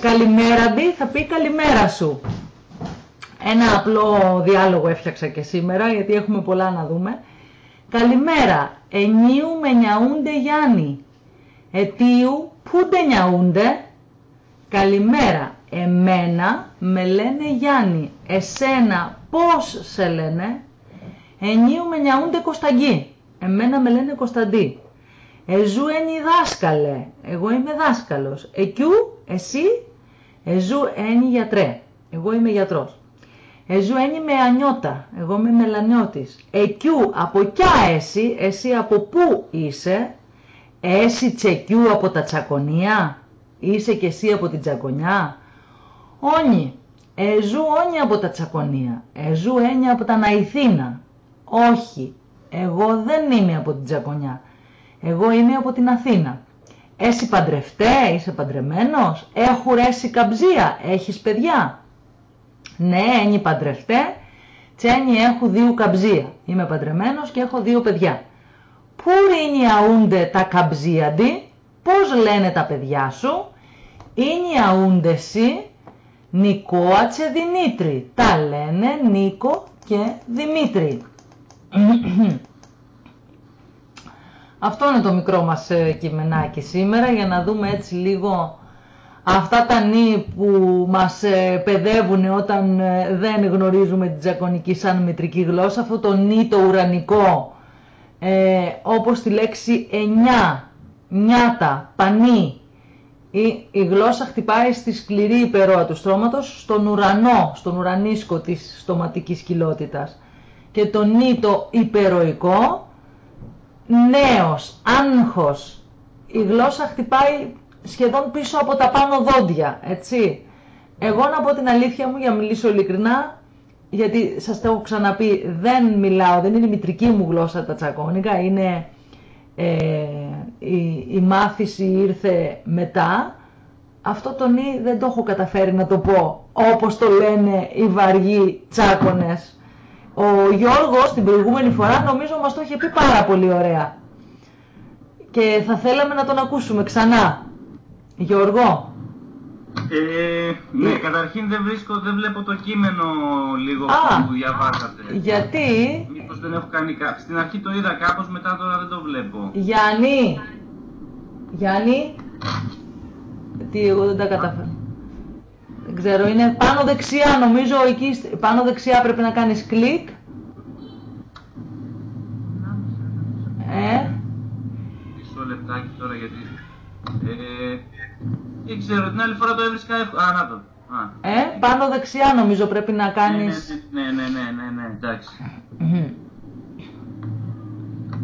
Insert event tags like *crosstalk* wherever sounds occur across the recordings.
Καλημέραντι θα πει καλημέρα σου. Ένα απλό διάλογο έφτιαξα και σήμερα γιατί έχουμε πολλά να δούμε. Καλημέρα, ενίου με νιαούνται Γιάννη. Ετίου που ντε νιαούνται. Καλημέρα, εμένα με λένε Γιάννη. Εσένα πώς σε λένε; Ενίου με νιαούνται Κωνσταντή. Εμένα με λένε Κωνσταντή. Εζού ένι δάσκαλε. Εγώ είμαι δάσκαλος. Εκιού, εσύ, εζού ένι γιατρέ. Εγώ είμαι γιατρός. Εζού ένι με ανιώτα. Εγώ είμαι μελανιώτης. Εκιού, από κιά εσύ, εσύ από πού είσαι; Έσυ τσεκιού από τα τσακονία. Είσαι και εσύ από την τσακονιά. Όνι. Εζού όνι από τα τσακονία. Εζού ένι από τα ναϊθίνα. Όχι. Εγώ δεν είμαι από την τσακονιά. Εγώ είμαι από την Αθήνα. Έσυ παντρευτέ, είσαι παντρεμένος; Έχου ρέσει καμψία, έχεις παιδιά; Ναι, ένι παντρευτέ, τσένι έχω δύο καμψία. Είμαι παντρεμένος και έχω δύο παιδιά. Πού είναι αούντε τα καμψίαντι, πώς λένε τα παιδιά σου; Είναι αούντε εσύ, Νικόατσε Δημήτρη. Τα λένε Νίκο και Δημήτρη. *clears throat* Αυτό είναι το μικρό μας ε, κειμενάκι σήμερα για να δούμε έτσι λίγο αυτά τα νη που μας ε, παιδεύουν όταν ε, δεν γνωρίζουμε την τζακωνική σαν μητρική γλώσσα. Αυτό το νη το ουρανικό ε, όπως τη λέξη εννιά, νιάτα, πανί. Η, η γλώσσα χτυπάει στη σκληρή υπερόα του στρώματος στον ουρανό, στον ουρανίσκο της στοματικής κοιλότητας. Και το νη το υπεροϊκό νέος, άγχος. Η γλώσσα χτυπάει σχεδόν πίσω από τα πάνω δόντια, έτσι. Εγώ να πω την αλήθεια μου για να μιλήσω ειλικρινά, γιατί σας το έχω ξαναπεί, δεν μιλάω, δεν είναι η μητρική μου γλώσσα τα τσακώνικα, είναι ε, η, η μάθηση ήρθε μετά. Αυτό το νι δεν το έχω καταφέρει να το πω όπως το λένε οι βαριοί τσάκονες ο Γιώργος την προηγούμενη φορά νομίζω μας το είχε πει πάρα πολύ ωραία. Και θα θέλαμε να τον ακούσουμε ξανά. Γιώργο. Ε, ναι, καταρχήν δεν βρίσκω, δεν βλέπω το κείμενο λίγο Α, που διαβάσατε. Γιατί; Μήπως δεν έχω κάνει κάτι. Στην αρχή το είδα κάπως, μετά τώρα δεν το βλέπω. Γιάννη. Γιάννη. Τι, εγώ δεν τα καταφέρω. Δεν ξέρω, είναι πάνω δεξιά νομίζω, εκεί πάνω δεξιά πρέπει να κάνεις κλικ. Ε. Μισό λεπτάκι τώρα γιατί... Ε, δεν ξέρω, την άλλη φορά το έβρισκα εύκολα. Α, να το. Α. Ε, πάνω δεξιά νομίζω πρέπει να κάνεις... Ναι, ναι, ναι, ναι, ναι, ναι, εντάξει.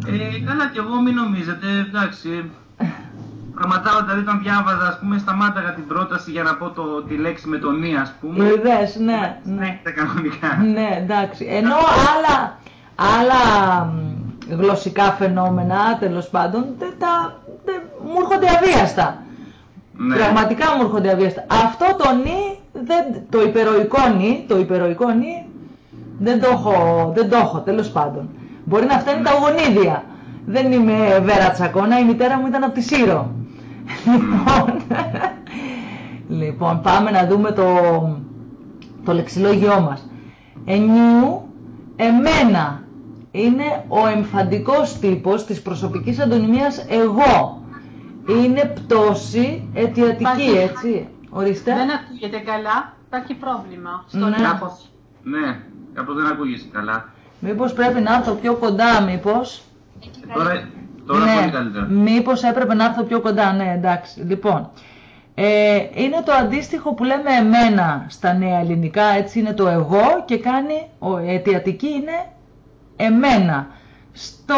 Ε, καλά και εγώ μην νομίζετε, εντάξει. Πραγματάω, δηλαδή όταν διάβαζα, ας πούμε, σταμάταγα την πρόταση για να πω το, τη λέξη με τον «νη», ας πούμε. Είδες, ναι, ναι. Τα κανονικά. Ναι, εντάξει. Ενώ άλλα, άλλα μ, γλωσσικά φαινόμενα, τέλος πάντων, δεν τα, δεν, μου έρχονται αβίαστα. Ναι. Πραγματικά μου έρχονται αβίαστα. Αυτό το νη, δεν, το υπεροϊκό νη, το υπεροϊκό νη, δεν το έχω, δεν το έχω, τέλος πάντων. Μπορεί να φταίνει τα γονίδια. Δεν είμαι Βέρα Τσακώνα, η μητέρα μου ήταν από τη Σύρο. Λοιπόν, *laughs* λοιπόν, πάμε να δούμε το, το λεξιλόγιό μας. Ενιού, εμένα, είναι ο εμφαντικός τύπος της προσωπικής αντωνυμίας εγώ. Είναι πτώση αιτιατική, Υπάρχει. έτσι. Ορίστε. Δεν ακούγεται καλά, υπάρχει πρόβλημα στον Ναι. ήχο. Ναι, κάπως δεν ακούγεσαι καλά. Μήπως πρέπει να έρθω πιο κοντά, μήπως. Τώρα, τώρα ναι, πολύ καλύτερα. μήπως έπρεπε να έρθω πιο κοντά, ναι, εντάξει. Λοιπόν, ε, είναι το αντίστοιχο που λέμε εμένα στα νέα ελληνικά, έτσι είναι το εγώ και κάνει, ο αιτιατική είναι εμένα. Στο,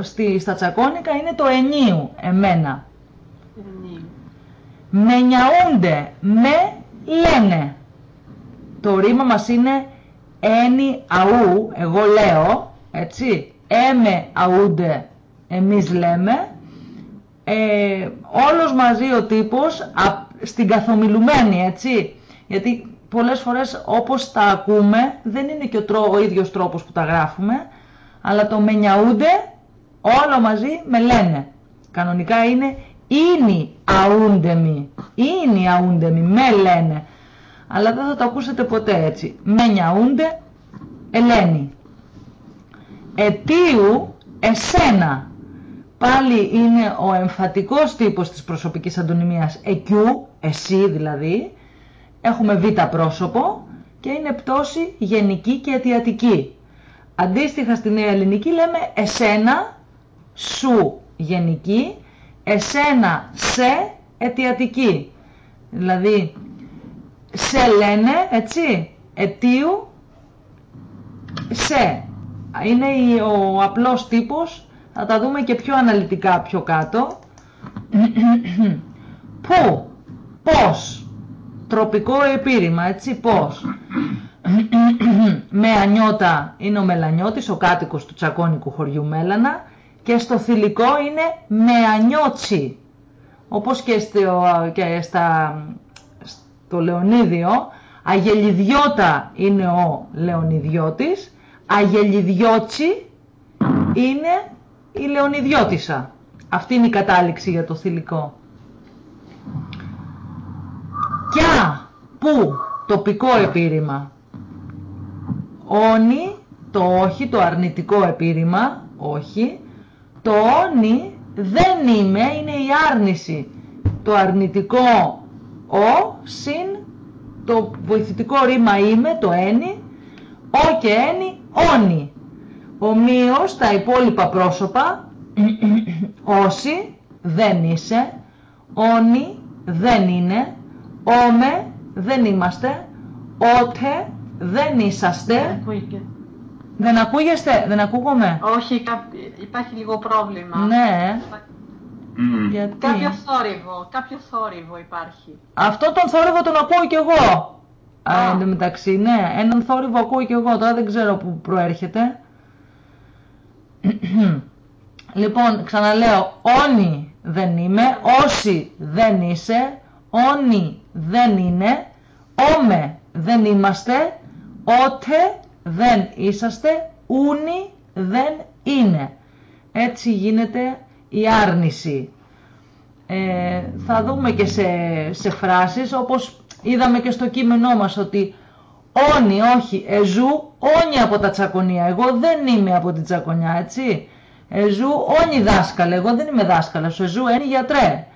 στη, στα τσακώνικα είναι το ενίου, εμένα. Με νιαούνται, με λένε. Το ρήμα μας είναι ένι αού, εγώ λέω, έτσι, έμε αούνται, εμείς λέμε, ε, όλος μαζί ο τύπος α, στην καθομιλουμένη, έτσι, γιατί πολλές φορές όπως τα ακούμε δεν είναι και ο, τρό, ο ίδιος τρόπος που τα γράφουμε, αλλά το με νιαούνται όλο μαζί με λένε. Κανονικά είναι είναι αούντεμι, είναι αούντεμι, με λένε. Αλλά δεν θα το ακούσετε ποτέ έτσι. Με νιαούνται, Ελένη. Ετίου, εσένα. Πάλι είναι ο εμφατικός τύπος της προσωπικής αντωνυμίας εκιού, εσύ δηλαδή. Έχουμε β πρόσωπο και είναι πτώση γενική και αιτιατική. Αντίστοιχα στη νέα ελληνική λέμε εσένα, σου γενική, εσένα, σε αιτιατική. Δηλαδή, σε λένε, έτσι, αιτίου, σε. Είναι ο απλός τύπος, θα τα δούμε και πιο αναλυτικά πιο κάτω. *clears throat* Πού, πώς, τροπικό επίρρημα, έτσι, πώς; *clears throat* με ανιώτα είναι ο Μελανιώτης, ο κάτοικος του τσακώνικου χωριού Μέλανα και στο θηλυκό είναι με ανιώτσι. Όπως και, στο, και στα, στο Λεωνίδιο, αγελιδιώτα είναι ο Λεωνιδιώτης, αγελιδιώτσι είναι η Λεωνιδιώτησα. Αυτή είναι η κατάληξη για το θηλυκό. Κιά, που, τοπικό επίρρημα. Όνει, το όχι, το αρνητικό επίρρημα, όχι. Το όνει δεν είμαι, είναι η άρνηση. Το αρνητικό ο συν το βοηθητικό ρήμα είμαι, το ένι, ο και ένι, όνει. Ομοίως τα υπόλοιπα πρόσωπα, *coughs* όσοι δεν είσαι, όνει δεν είναι, όμε δεν είμαστε, ότε δεν είσαστε. Δεν ακούγεστε, δεν ακούγομαι. Όχι, υπάρχει λίγο πρόβλημα. Ναι. Mm. Γιατί... Κάποιο θόρυβο, κάποιο θόρυβο υπάρχει. Αυτό τον θόρυβο τον ακούω κι εγώ. Α, εν μεταξύ, ναι, έναν θόρυβο ακούω κι εγώ, τώρα δεν ξέρω που προέρχεται. Λοιπόν, ξαναλέω, όνοι δεν είμαι, όσοι δεν είσαι, όνοι δεν είναι, όμε δεν είμαστε, ότε δεν είσαστε, ούνι δεν είναι. Έτσι γίνεται η άρνηση. Ε, θα δούμε και σε, σε φράσεις όπως είδαμε και στο κείμενό μας ότι όνει, όχι, εζού, όνει από τα τσακωνία. Εγώ δεν είμαι από την τσακωνιά, έτσι. Εζού, όνει δάσκαλε. Εγώ δεν είμαι δάσκαλα. Εζού, ένι γιατρέ.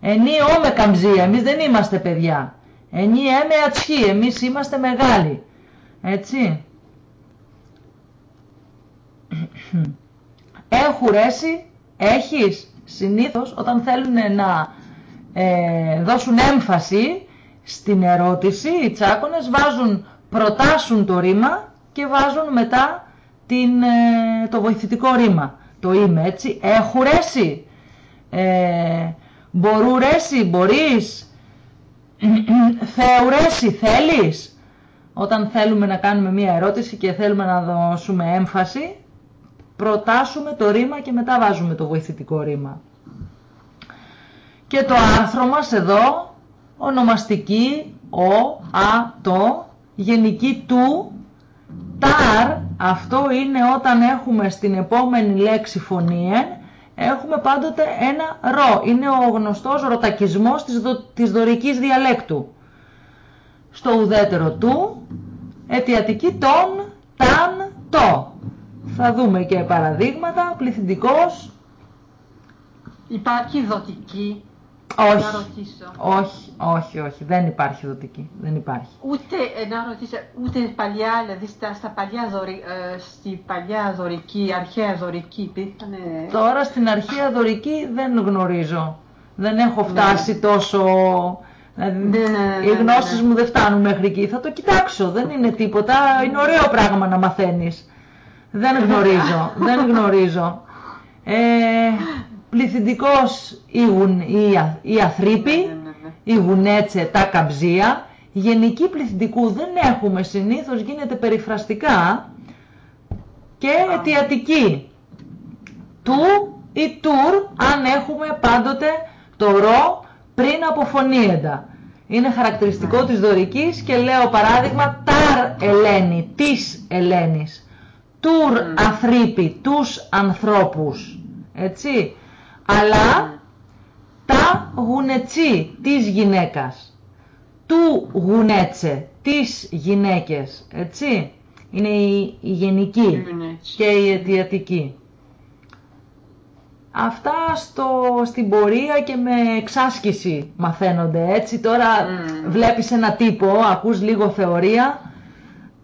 Ενή όμε καμζία. Εμείς δεν είμαστε παιδιά. Ενή έμε ατσχή. Εμείς είμαστε μεγάλοι. Έτσι. Έχουρέσει έχεις συνήθως όταν θέλουν να ε, δώσουν έμφαση στην ερώτηση οι τσάκονες βάζουν, προτάσουν το ρήμα και βάζουν μετά την, ε, το βοηθητικό ρήμα. Το είμαι έτσι. Έχουρέσει. Ε, μπορουρέσει, μπορείς. *clears throat* Θεουρέσει, θέλεις. Όταν θέλουμε να κάνουμε μία ερώτηση και θέλουμε να δώσουμε έμφαση, προτάσουμε το ρήμα και μετά βάζουμε το βοηθητικό ρήμα. Και το άρθρο μας εδώ, ονομαστική, ο, α, το, γενική του, ταρ, αυτό είναι όταν έχουμε στην επόμενη λέξη φωνήεν, έχουμε πάντοτε ένα ρο. Είναι ο γνωστός ροτακισμός της, δο, της δωρικής διαλέκτου. Στο ουδέτερο του, αιτιατική τον, ταν, το. Θα δούμε και παραδείγματα, πληθυντικός. Υπάρχει δοτική. Όχι, να ρωτήσω. όχι, όχι, όχι, δεν υπάρχει δοτική, δεν υπάρχει. Ούτε, ε, να ρωτήσω, ούτε παλιά, δηλαδή στα, στα παλιά δωρη, ε, στη παλιά δωρική, αρχαία δωρική υπήρχαν... Τώρα στην αρχαία δωρική δεν γνωρίζω. Δεν έχω ναι. φτάσει τόσο... Δηλαδή, ναι, ναι, οι γνώσεις μου δεν φτάνουν μέχρι εκεί. Θα το κοιτάξω, δεν είναι τίποτα. Είναι ωραίο πράγμα να μαθαίνεις. Δεν γνωρίζω, *laughs* δεν γνωρίζω. Ε, πληθυντικός η, η, η αθρύπη, ναι, ναι, ναι, η γουνέτσε, τα καμψία. Γενική πληθυντικού δεν έχουμε συνήθως, γίνεται περιφραστικά και αιτιατική. Του ή τουρ, αν έχουμε πάντοτε το ρο πριν από φωνήεντα. Είναι χαρακτηριστικό της δωρικής και λέω παράδειγμα ταρ Ελένη, της Ελένης τουρ mm. τους ανθρώπους. Έτσι. Αλλά Τα γουνετσί της γυναίκας. Του γουνέτσε της γυναίκες. Έτσι. Είναι η, η γενική και η αιτιατική. Αυτά στο, στην πορεία και με εξάσκηση μαθαίνονται έτσι. Τώρα mm. βλέπεις ένα τύπο, ακούς λίγο θεωρία,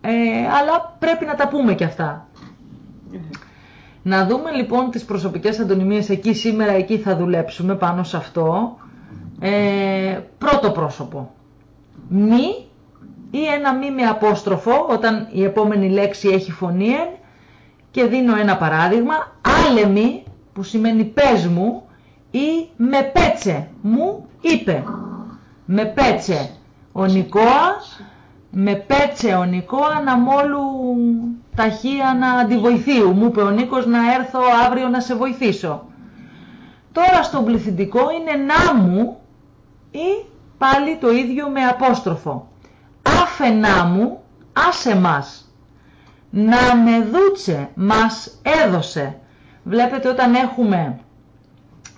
ε, αλλά πρέπει να τα πούμε και αυτά. Να δούμε λοιπόν τις προσωπικές αντωνυμίες εκεί σήμερα, εκεί θα δουλέψουμε πάνω σε αυτό. Ε, πρώτο πρόσωπο. Μη ή ένα μη με απόστροφο όταν η επόμενη λέξη έχει φωνή και δίνω ένα παράδειγμα. Άλεμη που σημαίνει πες μου ή με πέτσε μου είπε. Με πέτσε ο Νικόα, με πέτσε ο Νικόα να μόλου ταχεία να αντιβοηθείου. Μου είπε ο Νίκος να έρθω αύριο να σε βοηθήσω. Τώρα στον πληθυντικό είναι να μου ή πάλι το ίδιο με απόστροφο. Άφενά μου, άσε μας. Να με δούτσε, μας έδωσε. Βλέπετε όταν έχουμε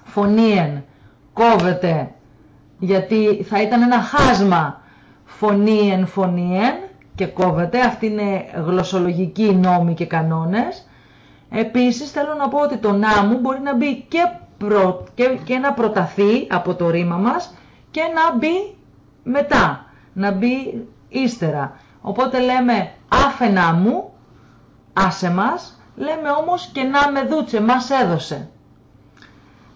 φωνήεν, κόβεται, γιατί θα ήταν ένα χάσμα φωνήεν, φωνήεν και κόβεται. Αυτή είναι γλωσσολογική νόμοι και κανόνες. Επίσης θέλω να πω ότι το να μου μπορεί να μπει και, προ, και, και να προταθεί από το ρήμα μας και να μπει μετά, να μπει ύστερα. Οπότε λέμε άφενά μου, άσε μας, λέμε όμως και να με δούτσε, μας έδωσε.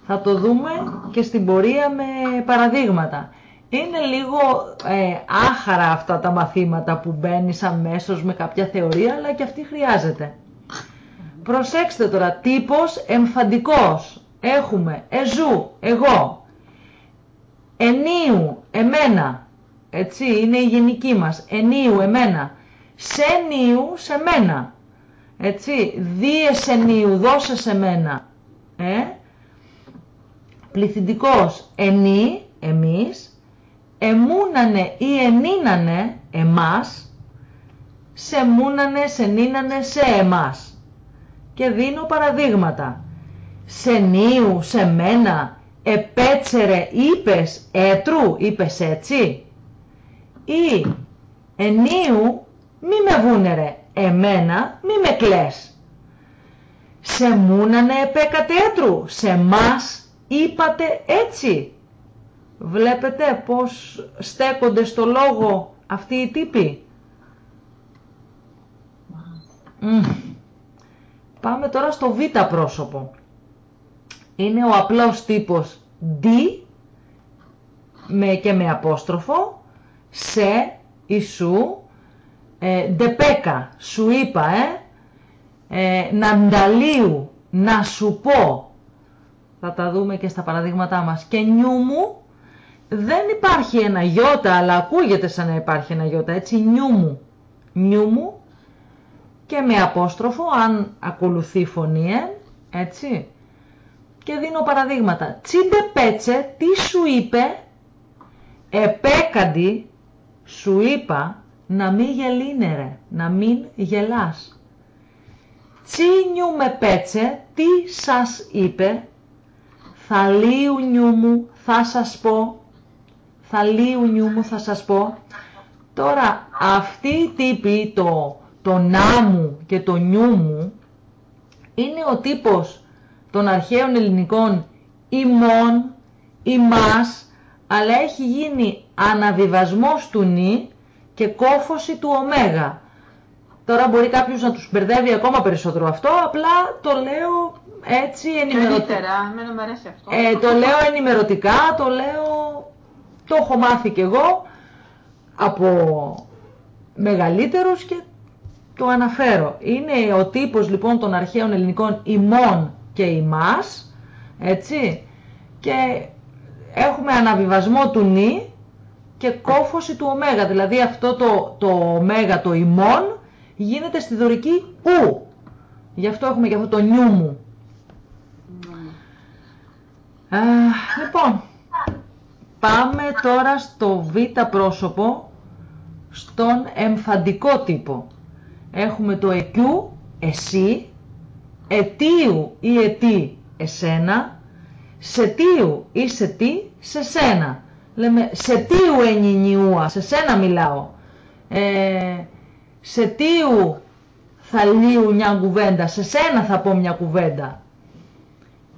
Θα το δούμε και στην πορεία με παραδείγματα. Είναι λίγο ε, άχαρα αυτά τα μαθήματα που μπαίνεις αμέσως με κάποια θεωρία, αλλά και αυτή χρειάζεται. Προσέξτε τώρα, τύπος εμφαντικός. Έχουμε εζού, εγώ, ενίου, εμένα, έτσι, είναι η γενική μας, ενίου, εμένα, σενίου, σε μένα, έτσι, δίες ενίου, δώσε σε μένα, ε, πληθυντικός, ενή, εμείς, εμούνανε ή ενίνανε εμάς, σε μούνανε, σε νίνανε σε εμάς. Και δίνω παραδείγματα. Σε νίου, σε μένα, επέτσερε, είπες, έτρου, είπες έτσι. Ή ενίου, μη με βούνερε, εμένα, μη με κλαις. Σε μούνανε επέκατε έτρου, σε μας είπατε έτσι. Βλέπετε πώς στέκονται στο λόγο αυτοί οι τύποι; Πάμε τώρα στο β πρόσωπο. Είναι ο απλός τύπος D με, και με απόστροφο, σε, ισού, ε, ντεπέκα, σου είπα, ε, ε, νανταλίου, να σου πω. Θα τα δούμε και στα παραδείγματά μας. Και νιού μου, δεν υπάρχει ένα γιώτα, αλλά ακούγεται σαν να υπάρχει ένα γιώτα, έτσι, νιού μου. Νιού μου και με απόστροφο, αν ακολουθεί φωνή, έτσι. Και δίνω παραδείγματα. Τσίμπε πέτσε, τι σου είπε, επέκαντι, σου είπα, να μην γελίνερε, να μην γελάς. Τσίνιου με πέτσε, τι σας είπε, θα λίου νιού μου, θα σας πω, θα λίου νιού μου θα σας πω. Τώρα αυτή η τύπη, το, το να μου και το νιού μου, είναι ο τύπος των αρχαίων ελληνικών ημών, ημάς, αλλά έχει γίνει αναβιβασμός του νη και κόφωση του ωμέγα. Τώρα μπορεί κάποιος να τους μπερδεύει ακόμα περισσότερο αυτό, απλά το λέω έτσι ενημερωτικά. Ε, το λέω ενημερωτικά, το λέω το έχω μάθει κι εγώ από μεγαλύτερους και το αναφέρω. Είναι ο τύπος λοιπόν των αρχαίων ελληνικών ημών και ημάς, έτσι, και έχουμε αναβιβασμό του νη και κόφωση του ωμέγα, δηλαδή αυτό το, το ωμέγα, το ημών, γίνεται στη δωρική ου. Γι' αυτό έχουμε και αυτό το νιού μου. Ε, λοιπόν, Πάμε τώρα στο β πρόσωπο, στον εμφαντικό τύπο. Έχουμε το εκιού, εσύ, ετίου ή ετή, εσένα, σε τίου ή σε τι, σε σένα. Λέμε σε τίου ενινιούα, σε σένα μιλάω. Ε, σε τίου θα λύω μια κουβέντα, σε σένα θα πω μια κουβέντα.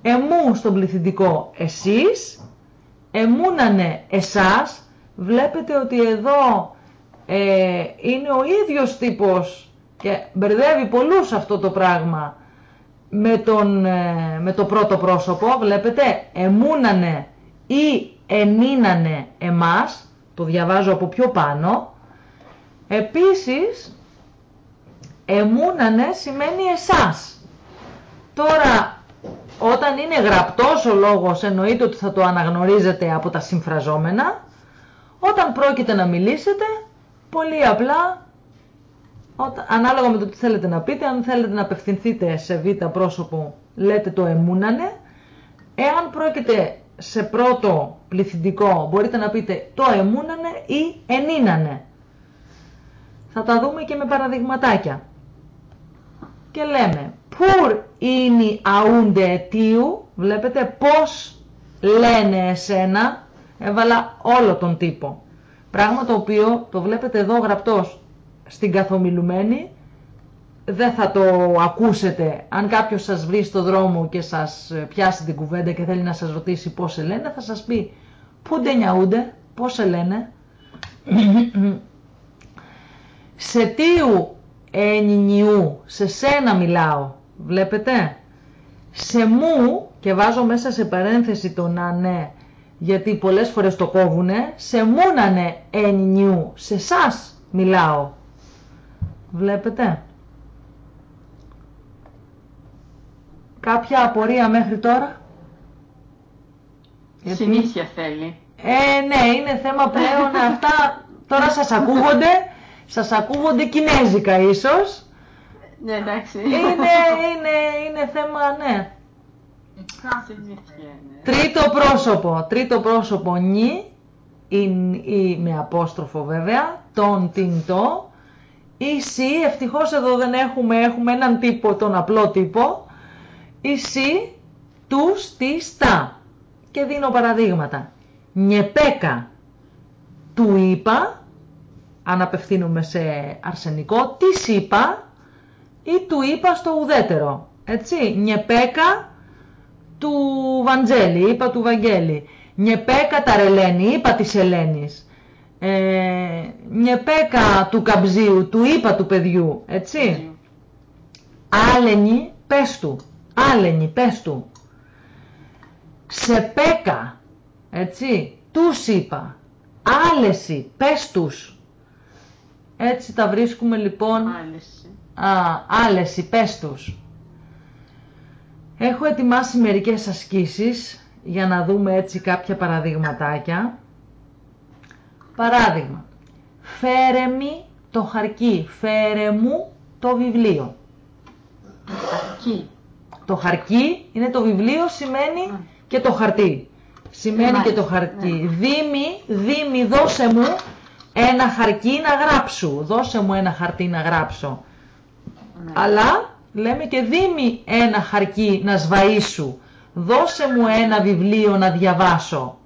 Εμού στον πληθυντικό εσείς, εμούνανε εσάς, βλέπετε ότι εδώ ε, είναι ο ίδιος τύπος και μπερδεύει πολλούς αυτό το πράγμα με, τον, ε, με το πρώτο πρόσωπο, βλέπετε, εμούνανε ή ενίνανε εμάς, το διαβάζω από πιο πάνω. Επίσης, εμούνανε σημαίνει εσάς. Τώρα, όταν είναι γραπτός ο λόγος, εννοείται ότι θα το αναγνωρίζετε από τα συμφραζόμενα. Όταν πρόκειται να μιλήσετε, πολύ απλά, ανάλογα με το τι θέλετε να πείτε, αν θέλετε να απευθυνθείτε σε β' πρόσωπο, λέτε το εμούνανε. Εάν πρόκειται σε πρώτο πληθυντικό, μπορείτε να πείτε το εμούνανε ή ενίνανε. Θα τα δούμε και με παραδειγματάκια. Και λέμε, πουρ είναι αούντε αιτίου, βλέπετε πώς λένε εσένα, έβαλα όλο τον τύπο. Πράγμα το οποίο το βλέπετε εδώ γραπτός στην καθομιλουμένη, δεν θα το ακούσετε. Αν κάποιος σας βρει στο δρόμο και σας πιάσει την κουβέντα και θέλει να σας ρωτήσει πώς σε λένε, θα σας πει πού νιαούνται, πώς σε λένε; *clears throat* σε τίου ενινιού, σε σένα μιλάω, βλέπετε; Σε μου, και βάζω μέσα σε παρένθεση το να ναι, γιατί πολλές φορές το κόβουνε, σε μου να ναι ενινιού, σε σας μιλάω. Βλέπετε; Κάποια απορία μέχρι τώρα; Συνήθεια θέλει. Ε, ναι, είναι θέμα πλέον αυτά. Τώρα σας ακούγονται, σας ακούγονται κινέζικα ίσως. Ναι, εντάξει. Είναι, είναι, είναι θέμα, ναι. Τρίτο πρόσωπο, τρίτο πρόσωπο νι, ή με απόστροφο βέβαια, τον, την, το. Ή σι, ευτυχώς εδώ δεν έχουμε, έχουμε έναν τύπο, τον απλό τύπο. Ή σι, τους, τις, τα. Και δίνω παραδείγματα. Νιεπέκα, του είπα, αν απευθύνουμε σε αρσενικό, τις είπα ή του είπα στο ουδέτερο. Έτσι, νιεπέκα του Βαντζέλη, είπα του Βαγγέλη. Νιεπέκα τα ρελένη, είπα της Ελένης. Ε, νιεπέκα του Καμπζίου, του είπα του παιδιού, έτσι. Άλενη, πες του. Άλενη, πες του. Ξεπέκα, έτσι. Τους είπα. Άλεση, πες τους. Έτσι τα βρίσκουμε λοιπόν. Άλεση. Α, άλεση, πες τους. Έχω ετοιμάσει μερικές ασκήσεις για να δούμε έτσι κάποια παραδειγματάκια. Παράδειγμα, φέρε μη το χαρκί, φέρε μου το βιβλίο. Χαρκί. Το χαρκί είναι το βιβλίο, σημαίνει και το χαρτί. Σημαίνει και το χαρτί. Ναι. Δήμη, δήμη, δώσε μου ένα χαρκί να γράψω. Δώσε μου ένα χαρτί να γράψω. Ναι. Αλλά λέμε και δήμη ένα χαρκί να σβαΐσου. Δώσε μου ένα βιβλίο να διαβάσω.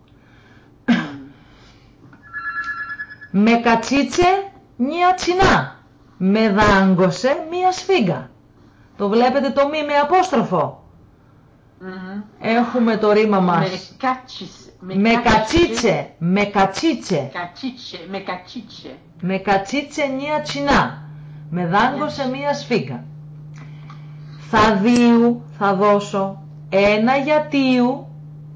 Με κατσίτσε μια τσινά. Με δάγκωσε μια σφίγγα. Το βλέπετε το μη με απόστροφο; Μμμ. Έχουμε το ρήμα Με μας. κάτσις. Με κατσίτσε, με κατσίτσε. Κατσίτσε. Με κατσίτσε. Με κατσίτσε μια τσινά. Με δάγκωσε μια σφίγγα. Θα δίου, θα δώσω. Ένα για τίου,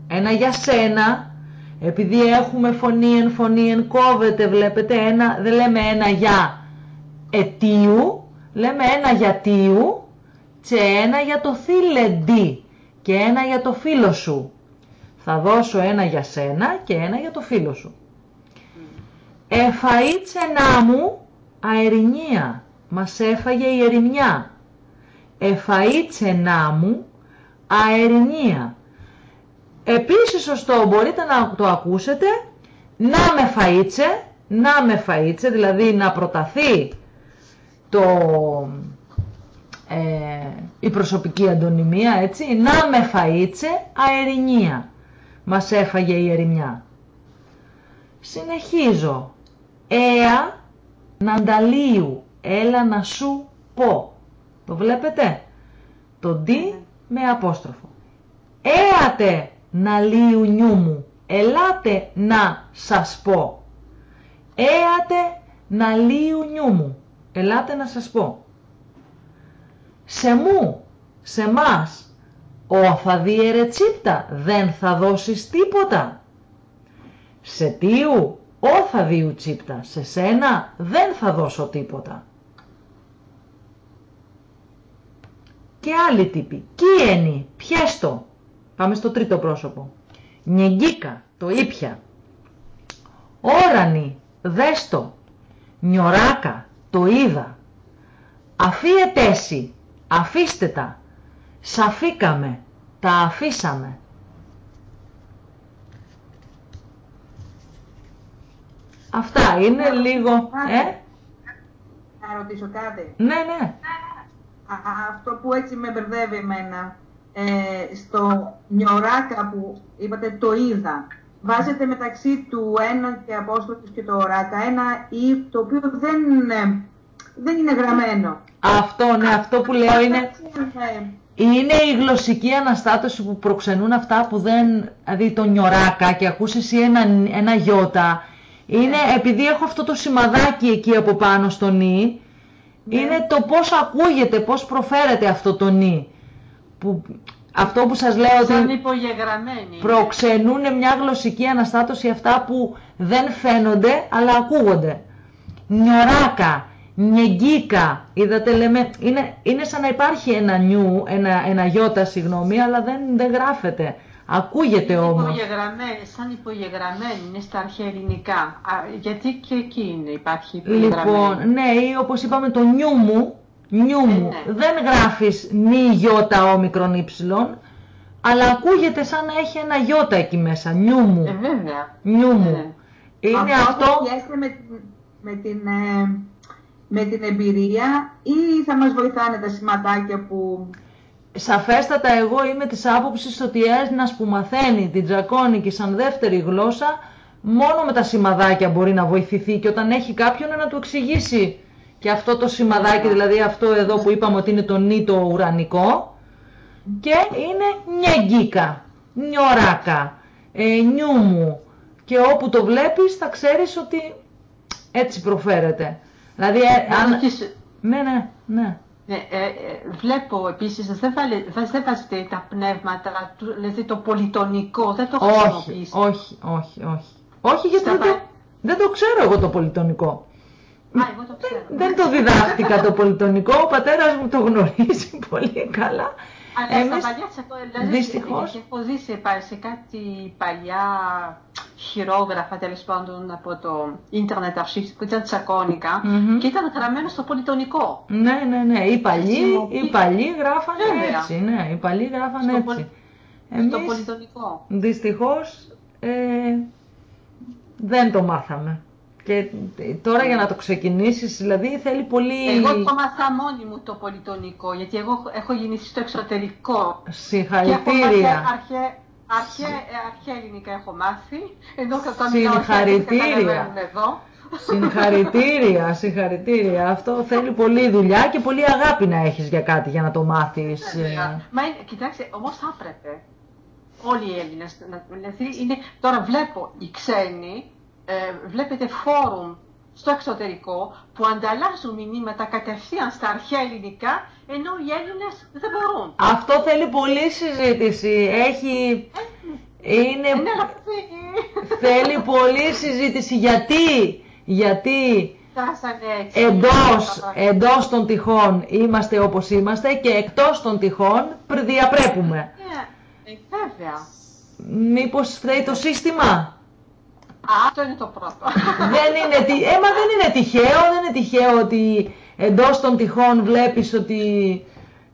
ένα για σένα. Επειδή έχουμε φωνή εν φωνή εν κόβεται, βλέπετε, ένα, δεν λέμε ένα για ετίου, λέμε ένα για τίου και ένα για το θύλεντι και ένα για το φίλο σου. Θα δώσω ένα για σένα και ένα για το φίλο σου. Εφαΐτσενά μου αερινία, μας έφαγε η ερημιά. Εφαΐτσενά μου αερινία. Επίσης σωστό μπορείτε να το ακούσετε να με φαΐτσε, να με φαΐτσε, δηλαδή να προταθεί το, ε, η προσωπική αντωνυμία, έτσι, να με φαΐτσε αερινία. μας έφαγε η ερημιά. Συνεχίζω. Έα νανταλίου, έλα να σου πω. Το βλέπετε; Το «δι» με απόστροφο. Έατε να λίου νιού μου, ελάτε να σας πω. Έατε να λίου νιού μου, ελάτε να σας πω. Σε μου, σε μας, ο θα τσίπτα, δεν θα δώσεις τίποτα. Σε τίου, ο θα δίου τσίπτα, σε σένα δεν θα δώσω τίποτα. Και άλλοι τύποι. Κιένι, πιέστο. Πάμε στο τρίτο πρόσωπο. Νιεγκίκα, το ήπια. Όρανη, δέστο. Νιωράκα, το είδα. Αφίετέσι, αφήστε τα. Σαφήκαμε, τα αφήσαμε. Αυτά είναι λίγο... Ε; Να ρωτήσω κάτι. Ναι, ναι. Αυτό που έτσι με μπερδεύει εμένα, ε, στο νιωράκα που είπατε το είδα, βάζετε μεταξύ του ένα και απόστροφης και το οράκα ένα ή το οποίο δεν, δεν είναι γραμμένο. Αυτό, ναι, αυτό που λέω είναι... Είναι η γλωσσική αναστάτωση που προξενούν αυτά που δεν, δηλαδή το νιωράκα και ακούσεις ένα, ένα γιώτα, είναι επειδή έχω αυτό το σημαδάκι εκεί από πάνω στο νι, ναι. είναι το πώς ακούγεται, πώς προφέρεται αυτό το νι. Που, αυτό που σας λέω Σαν ότι προξενούν μια γλωσσική αναστάτωση αυτά που δεν φαίνονται αλλά ακούγονται. Νιωράκα, νιεγκίκα, είδατε λέμε, είναι, είναι σαν να υπάρχει ένα νιου, ένα, ένα γιώτα συγγνώμη, αλλά δεν, δεν γράφεται. Ακούγεται είναι όμως. Υπογεγραμμένη, σαν υπογεγραμμένη, είναι στα αρχαία ελληνικά. γιατί και εκεί είναι, υπάρχει υπογεγραμμένη. Λοιπόν, ναι, ή όπως είπαμε το νιού μου, νιού ε, μου, ναι. δεν γράφεις νι γιώτα όμικρον ύψιλον, αλλά ακούγεται σαν να έχει ένα γιώτα εκεί μέσα, νιού μου. Ε, βέβαια. Νιού μου. Ναι. Είναι αυτό... αυτό... Με, με, την, ε, με την εμπειρία ή θα μας βοηθάνε τα σηματάκια που σαφέστατα εγώ είμαι της άποψης ότι ένας που μαθαίνει την τζακόνικη σαν δεύτερη γλώσσα μόνο με τα σημαδάκια μπορεί να βοηθηθεί και όταν έχει κάποιον να του εξηγήσει και αυτό το σημαδάκι, δηλαδή αυτό εδώ που είπαμε ότι είναι το νήτο ουρανικό και είναι νιαγκίκα, νιωράκα, ε, νιούμου και όπου το βλέπεις θα ξέρεις ότι έτσι προφέρεται. Δηλαδή, ε, αν... Ναι, ναι, ναι. Ναι, ε, ε, βλέπω επίσης, δεν, δεν βάζετε τα πνεύματα, δηλαδή το πολυτονικό, δεν το χρησιμοποιήσετε. Όχι, όχι, όχι. Όχι, γιατί δεν το, δεν το ξέρω εγώ το πολυτονικό. Α, εγώ το ξέρω. Δεν, το διδάχτηκα το πολυτονικό, ο πατέρας μου το γνωρίζει *laughs* πολύ καλά. Αλλά Εμείς, στα παλιά, δηλαδή, δυστυχώς... έχω δει σε, σε κάτι παλιά χειρόγραφα τέλος πάντων από το Internet Archives που ήταν τσακώνικα mm-hmm. και ήταν γραμμένο στο πολυτονικό. Ναι, ναι, ναι. Οι παλιοί, οι παλιοί γράφανε Βέβαια. έτσι. Ναι, οι παλιοί γράφανε στο έτσι. Εμείς, στο πολυτονικό. Δυστυχώς ε, δεν το μάθαμε. Και τώρα για να το ξεκινήσεις, δηλαδή θέλει πολύ... Εγώ το μάθα μόνη μου το πολυτονικό, γιατί εγώ έχω γεννηθεί στο εξωτερικό. Συγχαρητήρια. Αρχαία, αρχαία ελληνικά έχω μάθει, ενώ Συγχαρητήρια. εδώ. Συγχαρητήρια, *laughs* συγχαρητήρια. Αυτό θέλει πολλή δουλειά και πολύ αγάπη να έχεις για κάτι για να το μάθεις. Ναι, ναι. Μα είναι, κοιτάξτε, όμως θα έπρεπε όλοι οι Έλληνες, δηλαδή είναι, τώρα βλέπω οι ξένοι, ε, βλέπετε φόρουμ στο εξωτερικό που ανταλλάσσουν μηνύματα κατευθείαν στα αρχαία ελληνικά, ενώ οι Έλληνες δεν μπορούν. Αυτό θέλει πολλή συζήτηση. Έχει... Είναι... θέλει πολλή συζήτηση. Γιατί, γιατί εντός, εντός των τυχών είμαστε όπως είμαστε και εκτός των τυχών διαπρέπουμε. Ε, βέβαια. Μήπως φταίει το σύστημα; Αυτό είναι το πρώτο. *laughs* δεν είναι, ε, μα δεν είναι τυχαίο, δεν είναι τυχαίο ότι εντός των τυχών βλέπεις ότι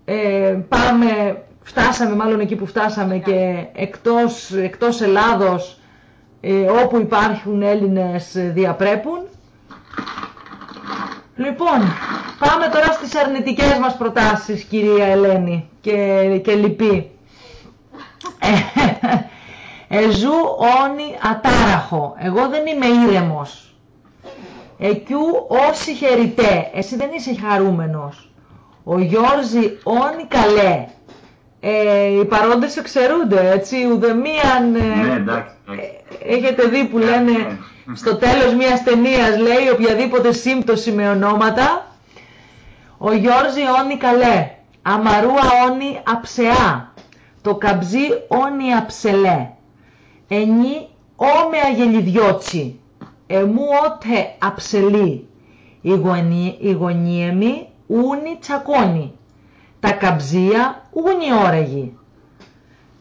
ε, πάμε, φτάσαμε μάλλον εκεί που φτάσαμε και εκτός, εκτός Ελλάδος ε, όπου υπάρχουν Έλληνες ε, διαπρέπουν. Λοιπόν, πάμε τώρα στις αρνητικές μας προτάσεις κυρία Ελένη και, και λυπή. Εζού όνει ατάραχο. Εγώ δεν είμαι ήρεμος. Εκιού όσοι χαιριτέ. Εσύ δεν είσαι χαρούμενος. Ο Γιώργη όνει καλέ. Ε, οι παρόντες εξαιρούνται, έτσι, ουδεμίαν... Ε, Ναι, εντάξει. ε, έχετε δει που λένε στο τέλος μιας ταινίας, λέει, οποιαδήποτε σύμπτωση με ονόματα. Ο Γιώργη όνει καλέ. Αμαρούα όνει αψεά. Το καμπζί όνει αψελέ. Ενή όμε αγελιδιώτσι. Εμού ότε αψελή. Η γωνί- η γωνίεμι ούνι τσακώνει. Τα καμψία ούνι όρεγη.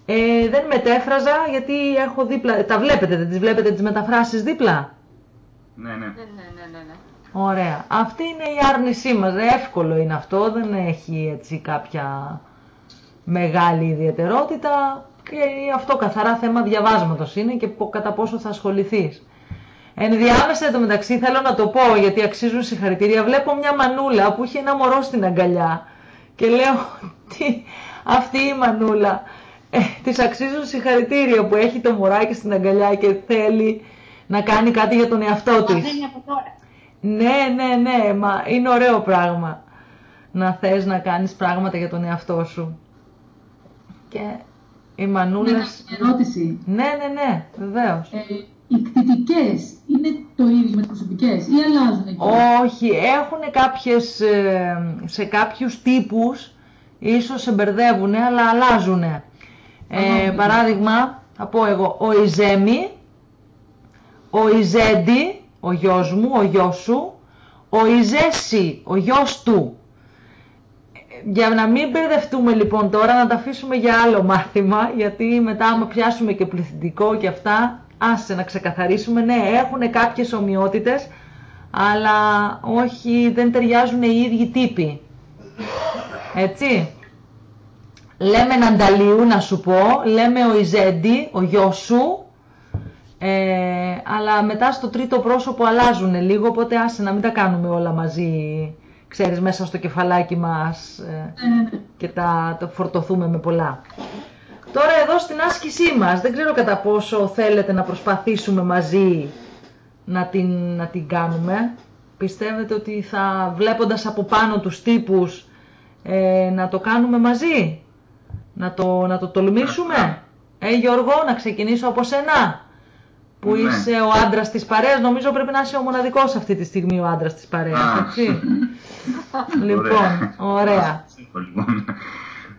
Ε, δεν μετέφραζα γιατί έχω δίπλα. Τα βλέπετε, δεν τις βλέπετε τις μεταφράσεις δίπλα; Ναι, ναι. Ναι, ναι, ναι, ναι, ναι. Ωραία. Αυτή είναι η άρνησή μας. Ε, Εύκολο είναι αυτό. Δεν έχει έτσι κάποια μεγάλη ιδιαιτερότητα. Και αυτό καθαρά θέμα διαβάσματος είναι και πο- κατά πόσο θα ασχοληθείς. Ενδιάμεσα εντωμεταξύ θέλω να το πω γιατί αξίζουν συγχαρητήρια. Βλέπω μια μανούλα που είχε ένα μωρό στην αγκαλιά και λέω τι αυτή η μανούλα ε, της αξίζουν συγχαρητήρια που έχει το μωράκι στην αγκαλιά και θέλει να κάνει κάτι για τον εαυτό της. Μαθαίνει από τώρα. Ναι, ναι, ναι, μα είναι ωραίο πράγμα να θες να κάνεις πράγματα για τον εαυτό σου. Και οι Να μανούλες... κάνω μια ερώτηση. Ναι, ναι, ναι, βεβαίως. Ε, οι κτητικές είναι το ίδιο με τις προσωπικές ή αλλάζουν εκεί; Όχι, έχουν κάποιες, ε, σε κάποιους τύπους, ίσως σε μπερδεύουν, αλλά αλλάζουν. Ε, Αλλάζουν. παράδειγμα, θα πω εγώ, ο Ιζέμι, ο Ιζέντι, ο γιος μου, ο γιος σου, ο Ιζέσι, ο γιος του. Ε, Για να μην μπερδευτούμε λοιπόν τώρα, να τα αφήσουμε για άλλο μάθημα, γιατί μετά άμα πιάσουμε και πληθυντικό και αυτά, άσε να ξεκαθαρίσουμε, ναι, έχουν κάποιες ομοιότητες, αλλά όχι, δεν ταιριάζουν οι ίδιοι τύποι. Έτσι. Λέμε Νανταλίου να σου πω, λέμε ο Ιζέντι, ο γιος σου, ε, αλλά μετά στο τρίτο πρόσωπο αλλάζουν λίγο, οπότε άσε να μην τα κάνουμε όλα μαζί, ξέρεις, μέσα στο κεφαλάκι μας ε, Ναι, ναι, ναι. και τα, τα φορτωθούμε με πολλά. Τώρα εδώ στην άσκησή μας, δεν ξέρω κατά πόσο θέλετε να προσπαθήσουμε μαζί να την, να την κάνουμε. Πιστεύετε ότι θα βλέποντας από πάνω τους τύπους ε, να το κάνουμε μαζί, να το, να το τολμήσουμε; Ε, Γιώργο, να ξεκινήσω από σένα, που Ναι. είσαι ο άντρας της παρέας. Νομίζω πρέπει να είσαι ο μοναδικός αυτή τη στιγμή ο άντρας της παρέας, Α. έτσι. *laughs* λοιπόν, ωραία. *laughs* Λοιπόν,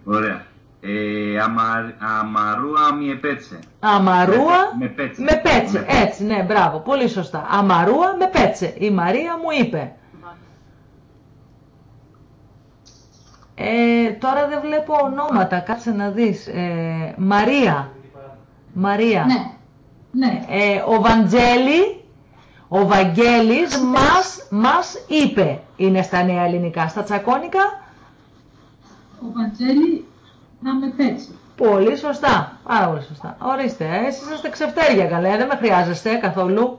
Ωραία. Ε, αμα, αμαρούα μη επέτσε. Αμαρούα Με πέτσε. με πέτσε. Με πέτσε. Έτσι, ναι, μπράβο, πολύ σωστά. Αμαρούα με πέτσε. Η Μαρία μου είπε. Ε, τώρα δεν βλέπω ονόματα, κάτσε να δεις. Ε, Μαρία. Μαρία. Ναι, ναι. Ε, ο Βαντζέλη, ο Βαγγέλης μας, μας είπε. Είναι στα νέα ελληνικά. Στα τσακώνικα, Ο Βαντζέλη να με πέτσει. πολύ σωστά. Πάρα πολύ σωστά. Ορίστε, ε, εσείς είστε ξεφτέρια καλέ, δεν με χρειάζεστε καθόλου.